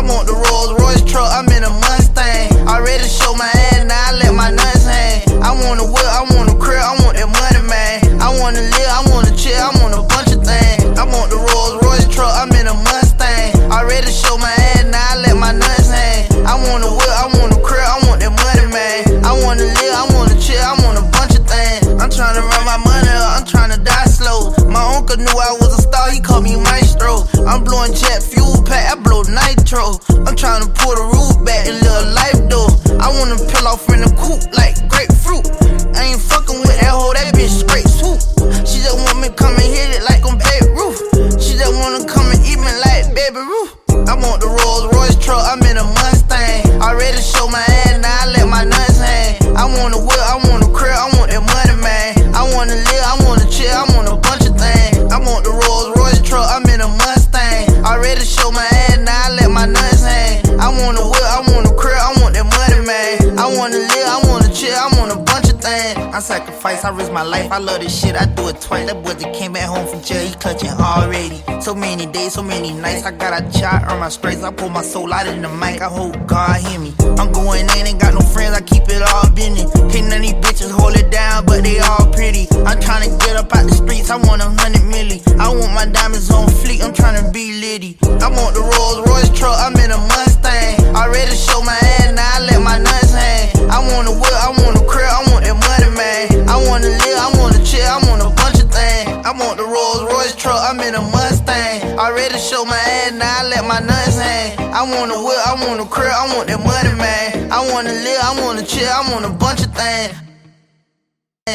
I want the Rolls Royce truck, I'm in a Mustang. Already show my ass, now I let my nuts hang. I want a whip, I want a crib, I want that money, man. I wanna live, I wanna chill, I want a bunch of things. I want the Rolls Royce truck, I'm in a Mustang. Already show my ass, now I let my nuts hang. I want a whip, I want a crib, I want that money, man. I wanna live, I wanna chill, I want a bunch of things. I'm tryna run my money up, I'm tryna die slow. My uncle knew I was a star, he called me maestro. I'm blowing jet fuel I'm tryna pull the roof back and live life though. I wanna peel off in the coupe like grapefruit. I ain't fucking with that hoe, that bitch straight swoop. She just want me come and hit it like on Babe Ruth. She just wanna come and eat me like Baby Ruth. I want the Rolls Royce truck, I'm in a Mustang. Already show my ass, I sacrifice, I risk my life, I love this shit, I do it twice. That boy that came back home from jail, he clutching already. So many days, so many nights, I got a job, earn my stripes, I pull my soul out in the mic, I hope God hear me. I'm going in, ain't got no friends, I keep it all bending. Can't none of these bitches hold it down, but they all pretty. I'm trying to get up out the streets, I want a hundred milli. I want my diamonds on fleek, I'm trying to be litty. I want the Rolls Royce truck, I'm in a Mustang. i Already show my ass, now I let my nuts hang. I want a whip, I want want the Rolls Royce truck, I'm in a Mustang. i Already show my ass, now I let my nuts hang. I want a whip, I want a crib, I want that money, man. I wanna live, I wanna chill, I want a bunch of things.